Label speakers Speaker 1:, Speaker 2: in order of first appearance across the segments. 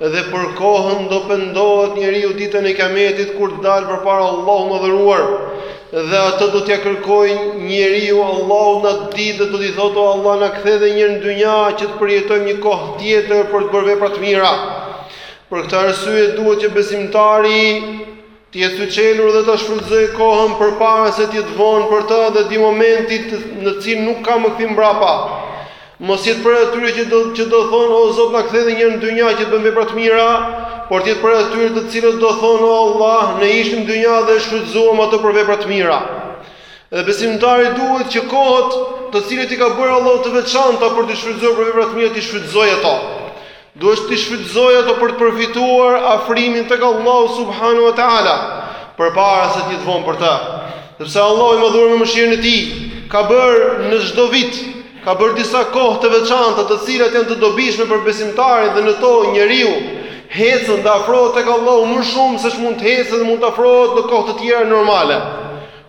Speaker 1: Dhe për kohën do pendohet njeriu ditën e Kiametit kur të dalë përpara Allahut të Madhëruar dhe atë do t'ia kërkojë njeriu Allahut në atë ditë dhe do t'i thotë o Allah na kthe edhe një herë në dynja që të përjetojmë një kohë tjetër për të bërë vepra të mira. Për këtë arsye duhet që besimtari Të jetë syçelur dhe ta shfrytëzojë kohën përpara se të jetë vonë për të dhe t'i vijë momenti në të cilin nuk ka më kthim mbrapa. Mos jetë prej atyre që do që do thonë o Zot na kthe dhe një herë në dynja që të bëjmë vepra të mira, por të jetë prej atyre të cilët do thonë o Allah, ne ishim në dynja dhe e shfrytëzuam atë për vepra të mira. Dhe besimtari duhet që kohët të cilët i ka bërë Allahu të veçanta për t'i shfrytëzuar për vepra të mira, t'i shfrytëzojë ato. Duhet t'i shfrytëzojë ato për të përfituar afrimin tek Allahu subhanahu wa taala, përpara se të jetë vonë për të. Sepse Allahu i Madhëruar me mëshirën e tij ka bërë në çdo vit, ka bërë disa kohë të veçanta, të cilat janë të dobishme për besimtarin dhe në to njeriu hecën dhe afrohet tek Allahu më shumë se ç'mund të hecë dhe mund të afrohet në kohë të tjera normale.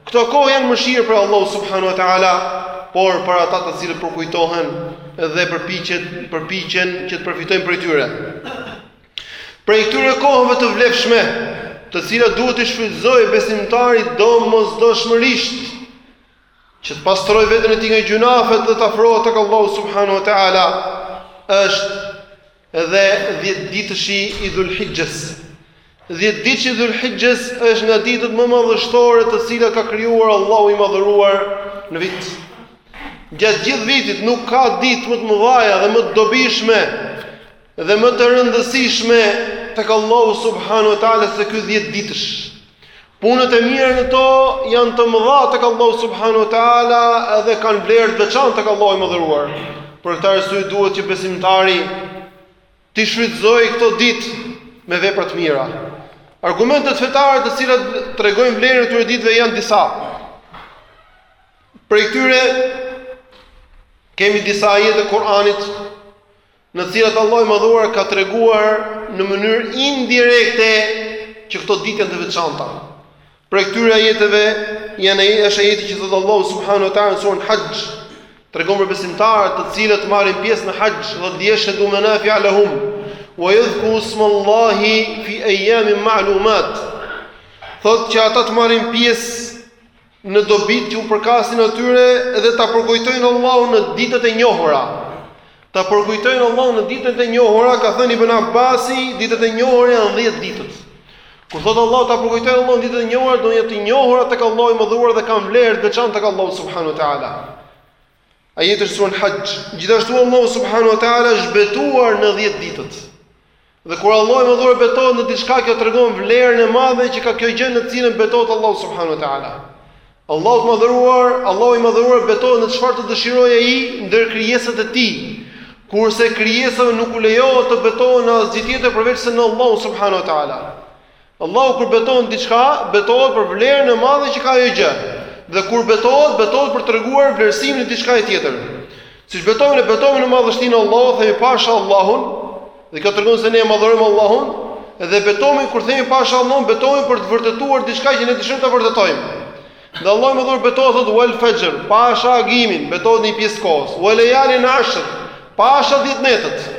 Speaker 1: Këto kohë janë mëshirë prej Allahut subhanahu wa taala, por për ata të cilët përkujtohen dhe përpiqen, përpiqen që të përfitojnë prej tyre. Prej këtyre kohëve të vlefshme, të cilat duhet t'i shfrytëzojë besimtari domosdoshmërisht, që të pastrojë veten e tij nga gjynahet dhe të afrohet tek Allahu subhanahu wa taala, është Dhe dhjetëditëshi i Dhul-Hixhes. Dhjetëditëshi i Dhul-Hixhes është nga ditët më madhështore të cilat ka krijuar Allahu i Madhëruar në vit. Gjatë gjithë vitit nuk ka ditë më të mëdha dhe më të dobishme dhe më të rëndësishme tek Allahu subhanahu wa taala se ky dhjetëditësh. Punët e mira në to janë të mëdha tek Allahu subhanahu wa taala dhe kanë vlerë të veçantë tek Allahu i Madhëruar. Për këtë arsye duhet që besimtari t'i shfrytëzojë këto ditë me vepra të mira. Argumentet fetare të cilat tregojnë vlerën e këtyre ditëve janë disa. Prej këtyre kemi disa ajete të Kuranit në të cilat Allahu i Madhëruar ka treguar në mënyrë indirekte që këto ditë janë të veçanta. Prej këtyre ajeteve janë është ajeti që thotë Allahu subhanahu wa taala në suren Haxh, tregon për besimtarët të cilët marrin pjesë në Haxh, thotë li yashhadu manafi'a lahum wa yadhkuru smallahi fi ayamin ma'lumat. Thotë që ata të marrin pjesë në dobitë që u përkasin atyre dhe ta përkujtojnë Allahun në ditët e njohura. Ta përkujtojnë Allahun në ditët e njohura, ka thënë Ibn Abbasi, ditët e njohura janë 10 ditët. Kur thotë Allahu ta përkujtojnë Allahun në ditët e njohura, domethënë të njohura tek Allahu i Madhëruar dhe kanë vlerë të veçantë tek Allahu subhanahu wa taala. Ajeti i sures Hajj, gjithashtu Allahu subhanahu wa taala është betuar në 10 ditët. Dhe kur Allahu i madhëruar betohet në diçka, kjo tregon vlerën e madhe që ka kjo gjë në të cilën betohet Allahu subhanahu wa taala. Allahu i madhëruar, Allahu i madhëruar betohet në çfarë të dëshirojë ai ndër krijesat e tij. Kurse krijesave nuk u lejohet të betohen në asgjë tjetër përveçse në Allahu subhanahu wa taala. Allahu kur betohet në diçka, betohet për vlerën e madhe që ka ajo gjë. Dhe kur betohet, betohet për të treguar vlerësimin e diçkaje tjetër. Siç betohemi ne betohemi në madhështinë e Allahut, themi pasha Allahun, dhe kjo tregon se ne e madhërojmë Allahun, dhe betohemi kur themi pasha Allahun, betohemi për të vërtetuar diçka që ne dëshirojmë ta vërtetojmë. Dhe Allahu i madhëruar betohet thotë wal fajr, pasha agimin, betohet në një pjesë të kohës. Wal layalin ashr, pasha 10 netët.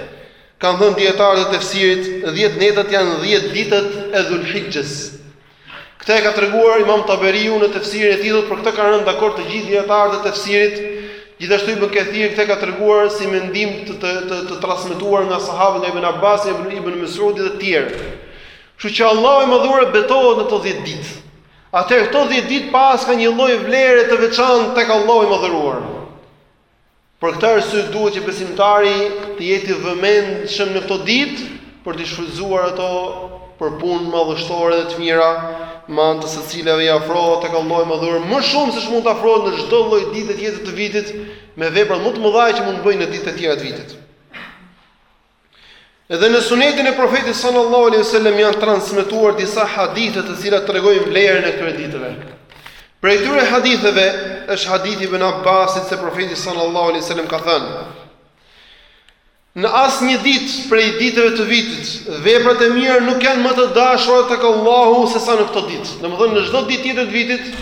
Speaker 1: Kanë thënë dijetarët e tefsirit, 10 netët janë 10 ditët e Dhul-Hijjes. Këtë e ka treguar Imam Taberiu në tefsirin e tij, për këtë kanë rënë dakord të gjithë dijetarët e tefsirit. Gjithashtu Ibn Kathir këtë e ka treguar si mendim të të, të, të transmetuar nga sahabët nga Ibn Abbas, Ibn Ibn Mesudi dhe të tjerë. Kështu që Allahu i Madhëruar betohet në këto 10 ditë. Atëherë këto 10 ditë paskan një lloj vlere të veçantë tek Allahu i Madhëruar. Për këtë arsye duhet që besimtari të jetë i vëmendshëm në këto ditë për t'i shfrytëzuar ato për punë madhështore dhe të mira, me anë të së cilave i afrohet tek Allahu i madhëruar më shumë se ç'mund të afrohet në çdo lloj dite tjetër të vitit me veprat më të mëdha që mund të bëjë në ditët e tjera të vitit. Edhe në sunetin e profetit sallallahu alaihi wasallam janë transmetuar disa hadithe të cilat tregojnë vlerën e këtyre ditëve. Prej këtyre haditheve është hadithi i ibn Abbasit se profeti sallallahu alaihi wasallam ka thënë: Në asnjë ditë prej ditëve të vitit, veprat e mira nuk janë më të dashura tek Allahu se sa në këto ditë. Domethënë në çdo ditë tjetër të vitit,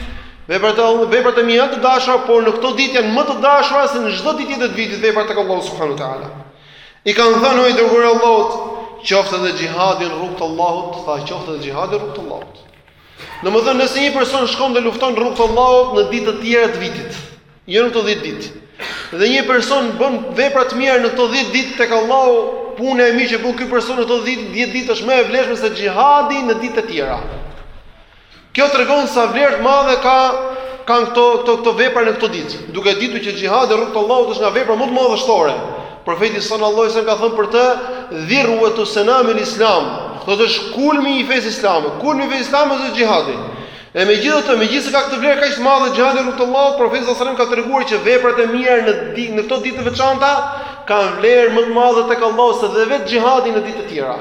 Speaker 1: veprat e veprat e mira janë të dashura, por në këto ditë janë më të dashura se në çdo ditë tjetër të vitit veprat tek Allahu subhanahu wa taala. I kanë thënë o i dërguar i Allahut, qoftë edhe xhihadi në rrugë të Allahut, tha qoftë edhe xhihadi në rrugë të Allahut. Domethënë nëse një person shkon dhe lufton në rrugë të Allahut në ditë të tjera të vitit, jo në këto 10 ditë. Dhe një person bën vepra të mira në këto 10 ditë tek Allahu, puna e mirë që bën ky person në këto 10 ditë është më e vlefshme se xhihadi në ditë të tjera. Kjo tregon sa vlerë të madhe ka kanë këto këto këto vepra në këto ditë, duke ditur që xhihadi në rrugë të Allahut është nga veprat më madhështore. Profeti sallallahu alajhi wasallam ka thënë për të dhirwatu senamil islam, domethënë është kulmi i fesë islame, kulmi i fesë islame është xhihadi. E megjithatë, megjithëse ka këtë vlerë kaq të madhe xhihadi në rrugë të Allahut, profeti sallallahu alajhi wasallam ka treguar që veprat e mira në në këto ditë të veçanta kanë vlerë më të madhe tek Allahu se dhe vetë xhihadi në ditë të tjera.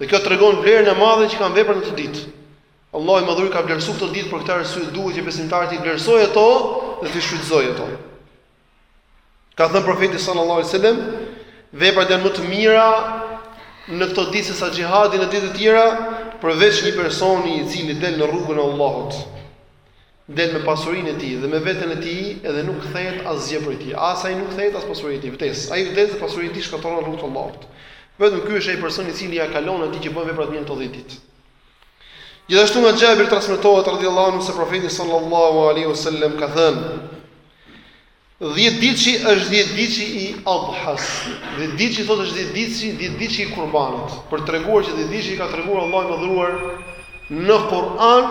Speaker 1: Dhe kjo tregon vlerën e madhe që kanë veprat në këto ditë. Allahu i Madhëruar i ka vlerësuar këto ditë për këtë arsye duhet që besimtari t'i vlerësojë ato dhe t'i shfrytëzojë ato. Ka thënë profeti sallallahu alajhi wasallam, veprat janë më të mira në këto ditë se sa xhihadi në ditët e tjera, përveç një personi i cili del në rrugën e Allahut. Del me pasurinë e tij dhe me veten e tij edhe nuk kthehet asgjë prej tij. As ai nuk kthehet as pasuria e tij, vdes. Ai vdes dhe pasuria e tij shkatërrohet në rrugt të Allahut. Vetëm ky është ai personi i cili ia kalon atij që bën vepra të mira në këto dhjetë ditë. Gjithashtu nga Xhabir transmetohet radhiyallahu anhu se profeti sallallahu alaihi wasallam ka thënë: Dhjetëditëshi është dhjetëditëshi i Adhas. Dhjetëditëshi thotë është dhjetëditëshi, dhjetëditëshi i Kurbanit, për të treguar që dhjetëditëshi që ka treguar Allahu i Madhëruar në Kur'an,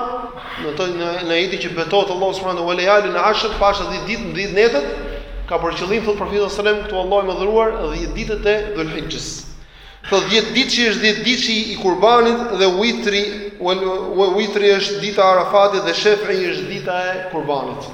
Speaker 1: në të në në ajetin që betohet Allahu subhanahu wa lejalin ashr, pasha 10 ditë në 10 netët, ka për qëllim thotë profeti sallallahu alajhi wasallam këtu Allahu i Madhëruar 10 ditët e Dhulhixhes. Thotë dhjetëditëshi është dhjetëditëshi i Kurbanit dhe Witri, wal witri është dita e Arafatit dhe Shef'i është dita e Kurbanit.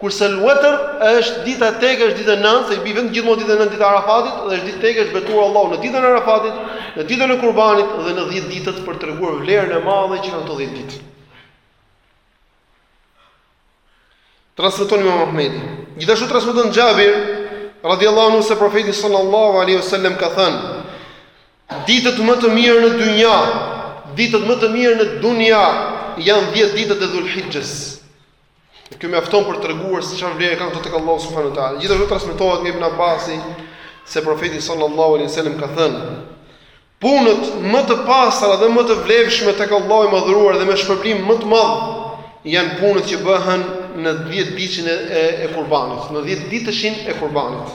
Speaker 1: Kurse el-wetr është dita teke, është ditë e nëntë, se i bie vetëm gjithmonë ditë e nëntë ditë e Arafatit dhe është ditë teke është betuar Allahu në ditën e Arafatit, në ditën e Kurbanit dhe në 10 ditët për të treguar vlerën e madhe që kanë këto 10 ditë. Transmeton Imam Ahmedi. Gjithashtu transmeton Xhabir radhiyallahu anhu se profeti sallallahu alaihi wasallam ka thënë: Ditët më të mira në dynja, ditët më të mira në dynja janë 10 ditët e Dhulhixhes. Dhe kjo mjafton për të treguar se çfarë vlere kanë këto tek Allahu subhanahu wa taala. Gjithashtu transmetohet nga Ibn Abbasi se profeti sallallahu alaihi wasallam ka thënë: Punët më të pastra dhe më të vlefshme tek Allahu i madhëruar dhe me shpërblim më të madh janë punët që bëhen në 10 ditëshin e kurbanit, në 10 ditëshin e kurbanit.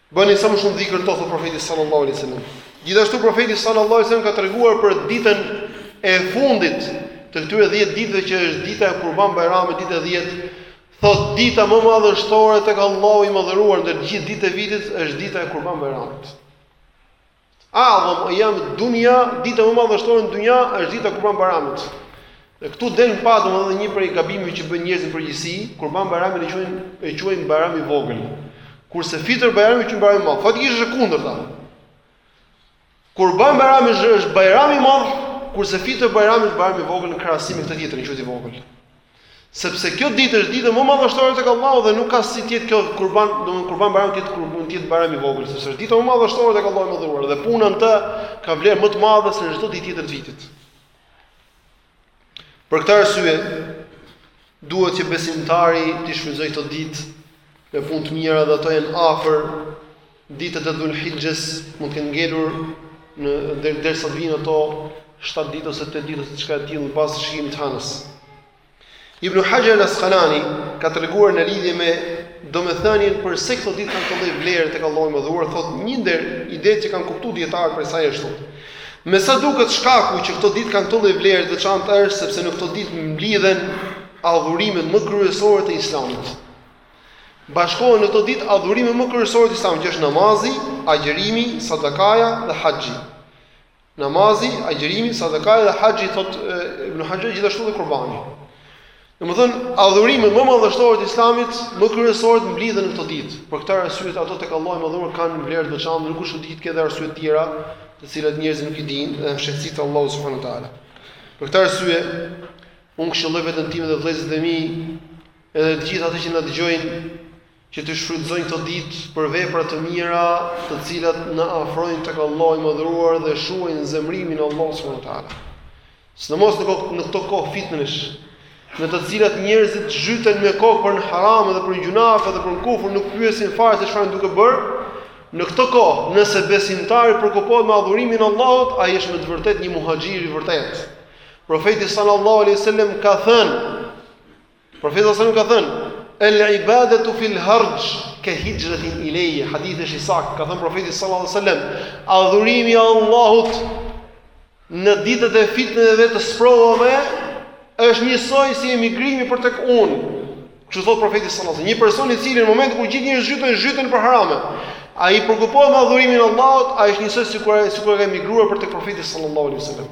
Speaker 1: Bëni sa më shumë dhikr në to, thotë profeti sallallahu alaihi wasallam. Gjithashtu profeti sallallahu alaihi wasallam ka treguar për ditën e fundit të këtyre 10 ditëve që është dita e Kurban Bajramit, dita e 10, thotë dita më madhështore tek Allahu i madhëruar ndër gjithë ditët e vitit është dita e Kurban Bajramit. A'zam ayyam ad-dunya, dita më madhështore në dynja është dita e Kurban Bajramit. Dhe këtu del pa domethënë një prej gabimeve që bëjnë njerëzit në përgjithësi, Kurban Bajramin e quajnë e quajnë Bajram i vogël. Kurse fitër Bajramin e quajnë Bajram i madh, faktikisht është e kundërta. Kurban Bajrami është Bajram i madh, kurse fitër Bajrami është Bajram i vogël në krahasim me këtë tjetrin, quhet i vogël. Sepse kjo ditë është dita më madhështore tek Allahu dhe nuk ka si të jetë kjo kurban, domthonë kurban bajram të jetë kurban të jetë bajram i vogël, sepse është dita më madhështore tek Allahu i madhëruar dhe puna në të ka vlerë më të madhe se në çdo ditë tjetër të vitit. Për këtë arsye duhet që besimtari t'i shfrytëzojë këto ditë me punë të mira dhe ato janë afër Ditët e Dhul Hixhes mund të kenë ngelur në der, derisa të vijnë ato 7 ditë ose 8 ditë ose diçka e tillë në bazë të shikimit të hënës. Ibn Hajar al-Asqalani ka treguar në lidhje me domethënien përse këto ditë kanë këtë lloj vlerë tek Allahu i Madhëruar, thotë një ndër idetë që kanë kuptuar dijetarët prej saj është thotë. Me sa duket shkaku që këto ditë kanë këtë lloj vlerë të veçantë është sepse në këto ditë mblidhen adhurimet më kryesore të Islamit. Bashkohen në këto ditë adhurimet më kryesore të Islamit, që është namazi, agjërimi, sadakaja dhe haxhi. Namazi, agjërimi, sadakaja dhe haxhi thot Ibn Hajar gjithashtu dhe kurbani. Domethënë adhurimet më madhështore të Islamit, më kryesoret mblidhen në këto ditë. Për këtë arsye ato tek Allahu i Madhëruar kanë vlerë të veçantë, ndoshta mund të ketë arsye të tjera, të cilat njerëzit nuk i dinë dhe mund t'i dijë Allahu subhanahu wa taala. Për këtë arsye unë këshilloj vetën time dhe vëllezërit e mi Edhe të gjithë ata që na dëgjojnë, që t'i shfrytëzojnë këto ditë për vepra të mira, të cilat na afrojnë tek Allahu i Madhëruar dhe shuajnë zemërimin e Allahut subhanahu wa taala. Sidomos në këto kohë fitnesh, në të cilat njerëzit zhyten me kokë për në haram edhe për në gjynahe edhe për në kufër, nuk pyesin fare se çfarë janë duke bërë. Në këtë kohë, nëse besimtari preokupohet me adhurimin e Allahut, ai është me të vërtetë një muhaxhir i vërtetë. Profeti sallallahu alaihi wasallam ka thënë: Profeti sallallahu alajhi wasallam ka thënë el ibadatu fil harj ka hijratin ilayya hadithi është i saktë ka thënë profeti sallallahu alajhi wasallam adhurimi i Allahut në ditët e fitneve dhe të sprovave është njësoj si emigrimi për tek unë kështu thot profeti sallallahu alajhi wasallam një person i cili në momentin kur gjithë njerëzit zhyten zhyten për harame ai preokupohet me adhurimin e Allahut ai është njësoj sikur sikur ka emigruar për tek profeti sallallahu alajhi wasallam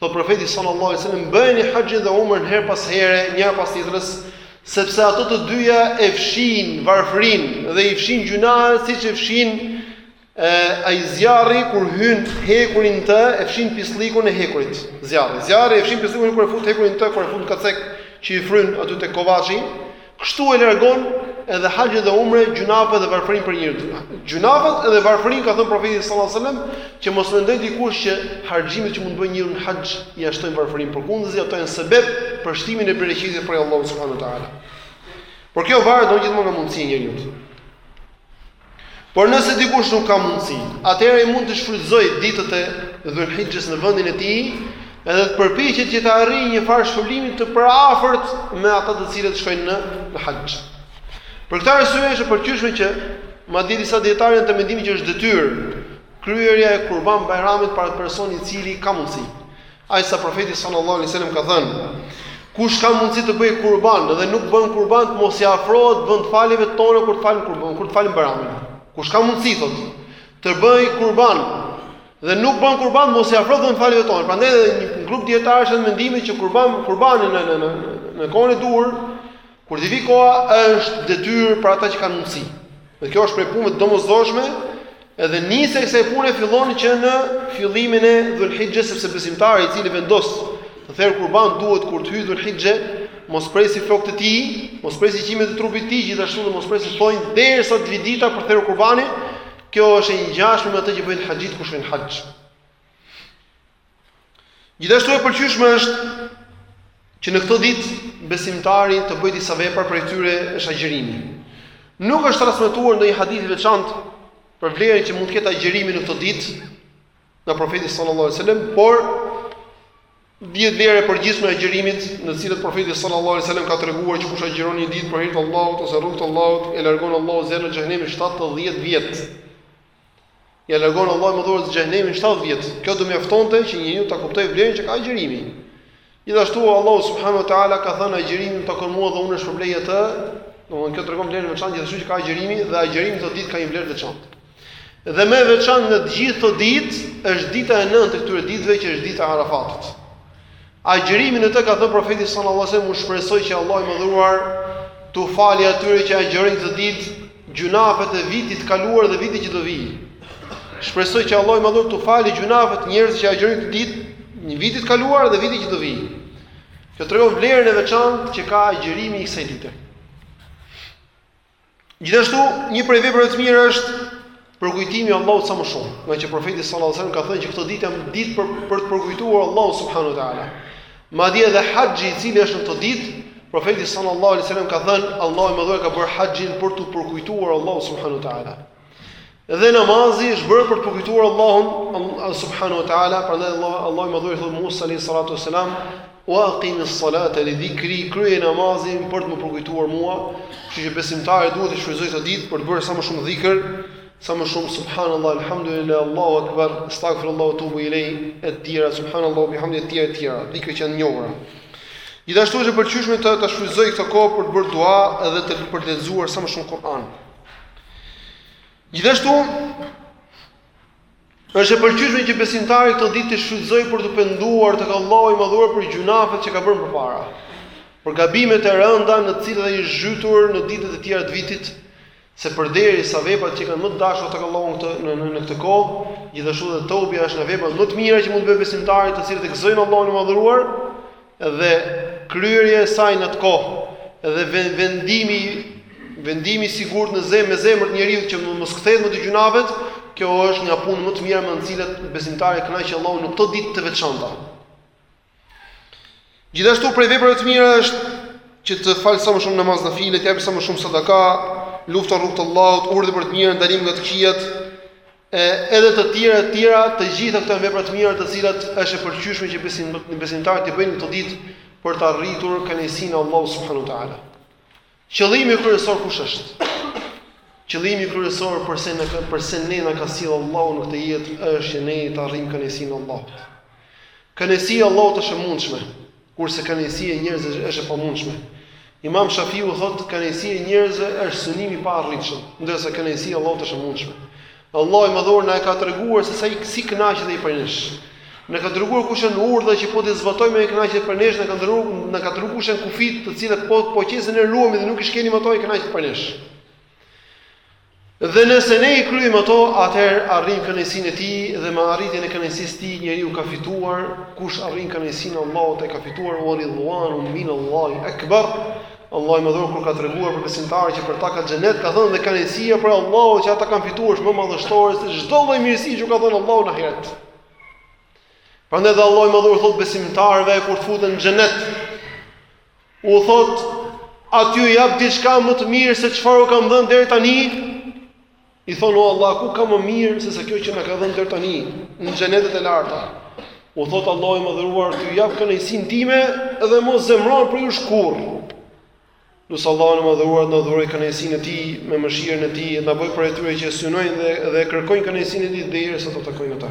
Speaker 1: Thotë Profeti sallallahu alejhi ue sellem, Bëjeni haxhin dhe umren herë pas here, njëra pas tjetrës, sepse ato të dyja e fshin varfërinë dhe i fshin gjynahet siç e fshin ai zjarri kur hyn hekurin të e fshin pisllikun e hekurit zjarri zjarri e fshin pisllikun kur e fut hekurin të kur e fut kacek që i fryn aty te kovaçi Kështu e largon edhe haxhi dhe umreja gjynahet dhe varfërinë prej njeriut. Gjynahet edhe varfërinë ka thënë profeti sallallahu alajhi wasallam që mos mendojë dikush që harxhimet që mund të bëjë njeriu në haxh ia shtojnë varfërinë, përkundrazi ato janë sebeb për shtimin e bereqetit prej Allahut subhanuhu teala. Por kjo varet edhe gjithmonë nga mundësia e njeriut. Por nëse dikush nuk ka mundësi, atëherë ai mund të shfrytëzojë ditët e Dhul Hixhes në vendin e tij, edhe të përpiqet që të arrijë një farë shpëlimi të përafërt me ata të cilët shkojnë në haxh. Për këtë arsye është e pëlqyeshme që madje disa dijetarë janë të mendimit që është detyrë kryerja e Kurban Bajramit për atë personin i cili ka mundësi. Aq sa profeti sallallahu alaihi wasallam ka thënë, kush ka mundësi të bëjë kurban dhe nuk bën kurban, të mos i afrohet vend faljeve tona kur të falim kurban, kur të falim Bajramin. Kush ka mundësi thotë të bëjë kurban dhe nuk bën kurban, mos i afrohet vend faljeve tona. Prandaj edhe një grup dijetarësh kanë mendimin që kurban, kurbani në në në në kohën e duhur Kur t'i vijë koha, është detyrë për ata që kanë mundësi. Dhe kjo është prej punëve të domosdoshme, edhe nisja e kësaj pune fillon që në fillimin e Dhulhixhes, sepse besimtari i cili vendos të therë kurban duhet kur të hyjë Dhulhixhe, mos presi flokët e tij, mos presi qimet e trupit të tij, gjithashtu dhe mos presi thonjtë derisa të vijë dita për të therë kurbanin. Kjo është e ngjashme me atë që bëjnë haxhit kur shkojnë haxh. Gjithashtu e pëlqyeshme është që në këto ditë besimtari të bëjë disa vepra prej tyre është agjërimi. Nuk është transmetuar ndonjë hadith i veçantë për vlerën që mund të ketë agjërimi në këto ditë nga profeti sallallahu alajhi wasallam, por dihet vlera e përgjithshme e agjërimit, në cilën profeti sallallahu alajhi wasallam ka treguar që kush agjëron një ditë për hir të Allahut ose rrugë të Allahut, e largon Allahu zjarrin e xhehenemit 70 vjet. Ia largon Allahu i Madhëruar xhehenemin 70 vjet. Kjo do mjaftonte që njeriu ta kuptojë vlerën që ka agjërimi. Gjithashtu Allahu subhanahu wa taala ka thënë agjërimi më takon mua dhe unë e shpërblej atë. Domthonë kjo tregon vlerën e veçantë gjithashtu që ka agjërimi dhe agjërimi këto ditë ka një vlerë të veçantë. Dhe më e veçantë nga të gjithë këto ditë është dita e nëntë e këtyre ditëve që është dita e Arafatit. Agjërimi në të ka thënë Profeti sallallahu alajhi wasallam, unë shpresoj që Allahu i Madhëruar t'u fali atyre që agjërojnë këtë ditë gjynafet e vitit të kaluar dhe vitit që do vijë. Shpresoj që Allahu i Madhëruar t'u fali gjynafet e njerëzve që agjërojnë këtë ditë të vitit të kaluar dhe vitit që do vijë. Kjo tregon vlerën e veçantë që ka agjërimi i kësaj dite. Gjithashtu, një prej veprave të mira është përkujtimi i Allahut sa më shumë, ngaqë profeti sallallahu alajhi wasallam ka thënë që këto ditë janë ditë për për të përkujtuar Allahun subhanahu wa taala. Madje edhe haxhi i cili është në këto ditë, profeti sallallahu alajhi wasallam ka thënë Allahu i Madhëruar ka bërë haxhin për t'u përkujtuar Allahu subhanahu wa taala. Dhe namazi është bërë për të përkujtuar Allahun Allah subhanahu wa taala, prandaj Allah Allahu i Madhëruar i thotë Musa alayhi salatu wasalam, "Wa aqimis salata li dhikri", kryeje namazin për të më përkujtuar mua, kështu që besimtari duhet të shfrytëzojë këtë ditë për të bërë sa më shumë dhikr, sa më shumë subhanallahu alhamdulillah Allahu akbar, astaghfirullah wa atubu ilayh, e tjera subhanallahu wa bihamdihi e tjera e tjera, dhikre që janë të njohura. Gjithashtu është e pëlqyeshme të ta shfrytëzojë këtë kohë për të bërë dua edhe të për të lexuar sa më shumë Kur'an. Gjithashtu është e pëlqyeshme që besimtari këto ditë t'i shfrytëzojë për t'u penduar tek Allahu i Madhëruar për gjynahet që ka bërë më parë. Për gabimet e rënda në të cilat ai është zhytur në ditët e tjera të vitit, se përderisa veprat qenkan më të dashur tek Allahu këtë në në, në këtë kohë, gjithashtu edhe teubja është nga veprat më të mira që mund të bëjë besimtari, të cilat e gëzojnë Allahun e Madhëruar, dhe kryerja e saj në këtë kohë dhe vendimi vendimi i sigurt në zemër me zemër të njeriu që me mos u kthehet më te gjynahet, kjo është nga punët më të mira me anë të cilave besimtari e kënaq Allahun në këto ditë të veçanta. Gjithashtu prej veprave të mira është që të falë sa më shumë namaz nafile, të japë sa më shumë sadaka, lufta në rrugë të Allahut, urdhri për të mirë, ndalim nga të këqijat, E edhe të tjera e të tjera, të gjitha këto janë vepra të mira të cilat është e pëlqyeshme që besim, besimtarët t'i bëjnë në këto ditë për ta arritur kënaqësinë e Allahut subhanuhu teala. Qëllimi kryesor kush është? Qëllimi kryesor përse, përse ne na ka sjellë Allahu në këtë jetë është që ne të arrijmë kënaqësinë e Allahut. Kënaqësia e Allahut është e mundshme. Kurse kënaqësia e njerëzve është e pamundshme. Imam Shafiu thotë, kënaqësia e njerëzve është synim i paarritshëm, ndërsa kënaqësia e Allahut është e mundshme. Allahu i Madhëruar na ka treguar se sa i si kënaqet ai prej nesh. Na ka treguar kush janë urdhrat që po t'i zbatojmë ai kënaqet prej nesh, na ka treguar, na ka treguar kush janë kufijtë, të cilat po po qe se ne i ruajmë dhe nuk i shkelim ato ai kënaqet prej nesh. Dhe nëse ne i kryejmë ato, atëherë arrijmë kënaqësinë e Tij dhe me arritjen e kënaqësisë së Tij njeriu ka fituar, kush arrin kënaqësinë e Allahut e ka fituar wa ridhwanun min Allahi akbar, Allahu i Madhëruar kur ka treguar për besimtarët që për ta ka xhenet, ka thënë dhe kënaqësia prej Allahut që ata kanë fituar është më madhështore se çdo lloj mirësie që u ka dhënë Allahu në ahiret. Prandaj dhe Allahu i Madhëruar u thotë besimtarëve kur të futen në xhenet, U thotë, a t'ju jap diçka më të mirë se çfarë u kam dhënë deri tani? I thonë, o Allah, ku ka më mirë se sa kjo që na ke dhënë deri tani në xhenetet e larta? U thotë Allahu i Madhëruar, t'ju jap kënaqësinë time dhe mos zemërohem prej jush kurrë. Lus Allahun e Madhëruar të na dhurojë kënaqësinë e tij me mëshirën e tij, na bëjë prej atyre që e synojnë dhe, dhe e kërkojnë kënaqësinë e tij derisa ta takojnë atë.